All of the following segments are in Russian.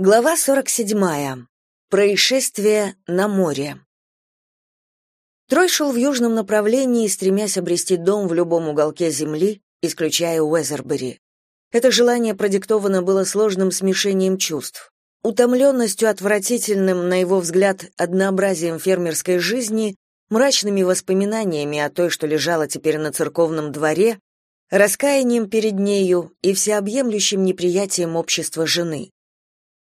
Глава 47. Происшествие на море. Трой шел в южном направлении, стремясь обрести дом в любом уголке земли, исключая Уэзербери. Это желание продиктовано было сложным смешением чувств. Утомленностью отвратительным, на его взгляд, однообразием фермерской жизни, мрачными воспоминаниями о той, что лежала теперь на церковном дворе, раскаянием перед нею и всеобъемлющим неприятием общества жены.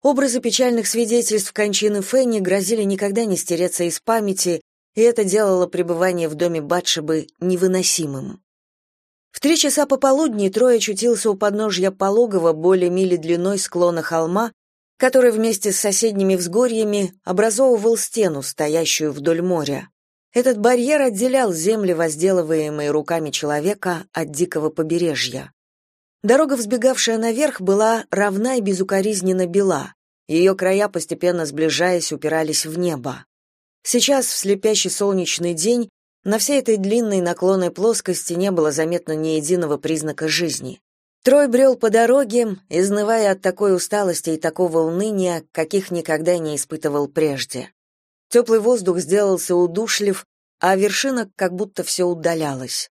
Образы печальных свидетельств кончины Фенни грозили никогда не стереться из памяти, и это делало пребывание в доме Батшебы невыносимым. В три часа пополудни Трой очутился у подножья пологого более мили длиной склона холма, который вместе с соседними взгорьями образовывал стену, стоящую вдоль моря. Этот барьер отделял земли, возделываемые руками человека, от дикого побережья. Дорога, взбегавшая наверх, была равна и безукоризненно бела. Ее края, постепенно сближаясь, упирались в небо. Сейчас, в слепящий солнечный день, на всей этой длинной наклонной плоскости не было заметно ни единого признака жизни. Трой брел по дороге, изнывая от такой усталости и такого уныния, каких никогда не испытывал прежде. Теплый воздух сделался удушлив, а вершина как будто все удалялась.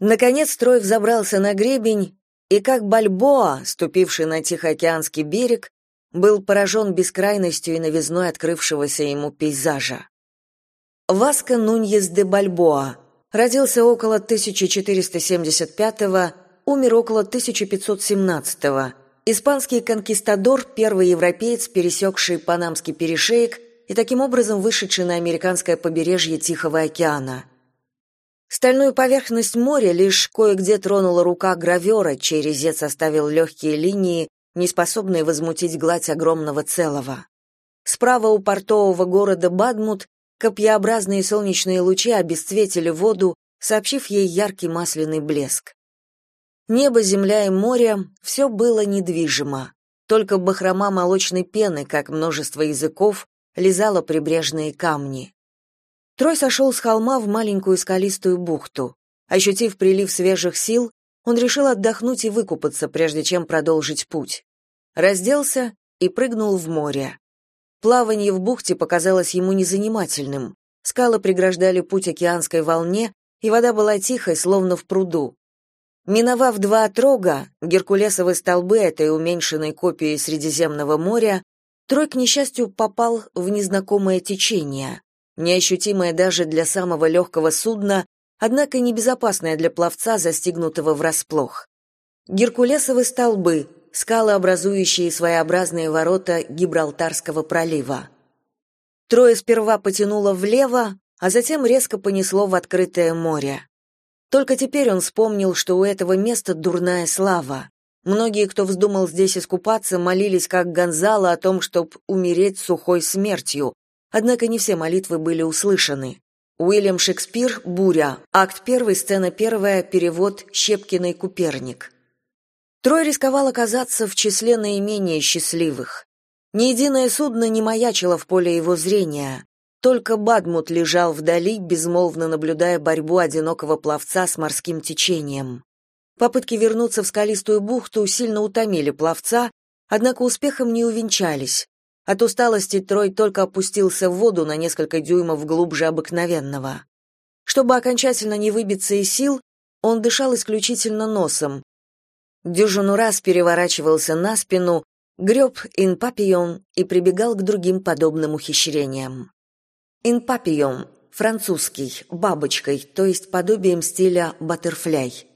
Наконец Трой взобрался на гребень и как Бальбоа, ступивший на Тихоокеанский берег, был поражен бескрайностью и новизной открывшегося ему пейзажа. Васко Нуньес де Бальбоа родился около 1475 умер около 1517 -го. Испанский конкистадор, первый европеец, пересекший Панамский перешеек и таким образом вышедший на американское побережье Тихого океана – Стальную поверхность моря лишь кое-где тронула рука гравера, чей резец оставил легкие линии, не способные возмутить гладь огромного целого. Справа у портового города Бадмут копьеобразные солнечные лучи обесцветили воду, сообщив ей яркий масляный блеск. Небо, земля и море — все было недвижимо. Только бахрома молочной пены, как множество языков, лизала прибрежные камни. Трой сошел с холма в маленькую скалистую бухту. Ощутив прилив свежих сил, он решил отдохнуть и выкупаться, прежде чем продолжить путь. Разделся и прыгнул в море. Плавание в бухте показалось ему незанимательным. Скалы преграждали путь океанской волне, и вода была тихой, словно в пруду. Миновав два отрога, геркулесовые столбы этой уменьшенной копии Средиземного моря, Трой, к несчастью, попал в незнакомое течение неощутимое даже для самого легкого судна, однако небезопасное для пловца, застигнутого врасплох. Геркулесовы столбы, скалы, образующие своеобразные ворота Гибралтарского пролива. Трое сперва потянуло влево, а затем резко понесло в открытое море. Только теперь он вспомнил, что у этого места дурная слава. Многие, кто вздумал здесь искупаться, молились как Гонзало о том, чтобы умереть сухой смертью, Однако не все молитвы были услышаны. Уильям Шекспир «Буря», акт 1, сцена 1, перевод Щепкиной «Куперник». Трой рисковал оказаться в числе наименее счастливых. Ни единое судно не маячило в поле его зрения. Только Бадмут лежал вдали, безмолвно наблюдая борьбу одинокого пловца с морским течением. Попытки вернуться в скалистую бухту сильно утомили пловца, однако успехом не увенчались. От усталости Трой только опустился в воду на несколько дюймов глубже обыкновенного. Чтобы окончательно не выбиться из сил, он дышал исключительно носом. Дюжину раз переворачивался на спину, греб ин папион и прибегал к другим подобным ухищрениям. Ин папион французский, бабочкой, то есть подобием стиля баттерфляй.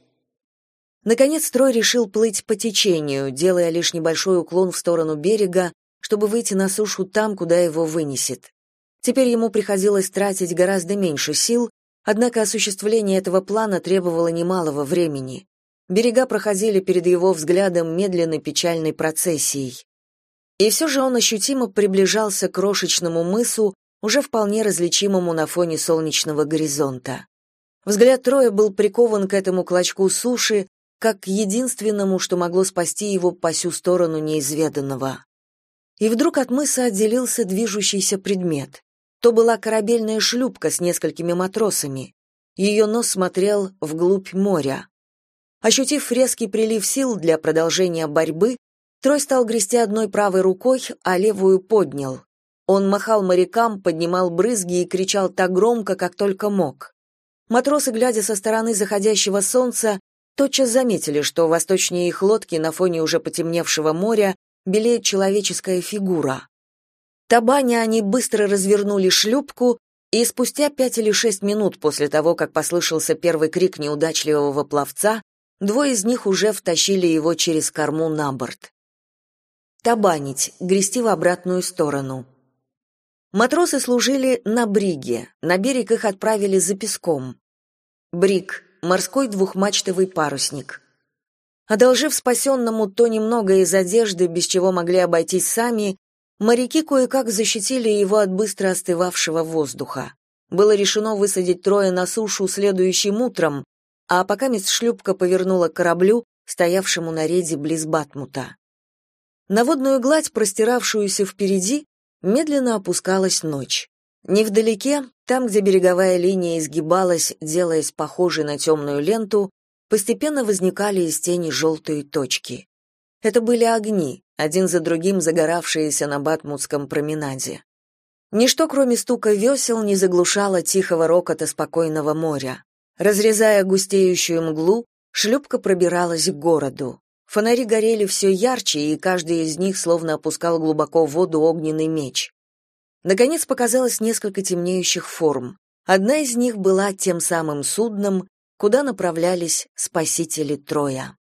Наконец Трой решил плыть по течению, делая лишь небольшой уклон в сторону берега, чтобы выйти на сушу там, куда его вынесет. Теперь ему приходилось тратить гораздо меньше сил, однако осуществление этого плана требовало немалого времени. Берега проходили перед его взглядом медленной печальной процессией. И все же он ощутимо приближался к крошечному мысу, уже вполне различимому на фоне солнечного горизонта. Взгляд Троя был прикован к этому клочку суши, как к единственному, что могло спасти его по сю сторону неизведанного и вдруг от мыса отделился движущийся предмет. То была корабельная шлюпка с несколькими матросами. Ее нос смотрел вглубь моря. Ощутив резкий прилив сил для продолжения борьбы, Трой стал грести одной правой рукой, а левую поднял. Он махал морякам, поднимал брызги и кричал так громко, как только мог. Матросы, глядя со стороны заходящего солнца, тотчас заметили, что восточнее их лодки на фоне уже потемневшего моря белеет человеческая фигура. Табаня они быстро развернули шлюпку, и спустя пять или шесть минут после того, как послышался первый крик неудачливого пловца, двое из них уже втащили его через корму на борт. Табанить, грести в обратную сторону. Матросы служили на бриге, на берег их отправили за песком. Бриг — морской двухмачтовый парусник. Одолжив спасенному то немного из одежды, без чего могли обойтись сами, моряки кое-как защитили его от быстро остывавшего воздуха. Было решено высадить трое на сушу следующим утром, а пока мисс шлюпка повернула к кораблю, стоявшему на рейде близ Батмута. На водную гладь, простиравшуюся впереди, Медленно опускалась ночь. Невдалеке, там, где береговая линия изгибалась, делаясь похожей на темную ленту, постепенно возникали из тени желтые точки. Это были огни, один за другим загоравшиеся на Батмутском променаде. Ничто, кроме стука весел, не заглушало тихого рокота спокойного моря. Разрезая густеющую мглу, шлюпка пробиралась к городу. Фонари горели все ярче, и каждый из них словно опускал глубоко в воду огненный меч. Наконец показалось несколько темнеющих форм. Одна из них была тем самым судном, куда направлялись спасители Троя.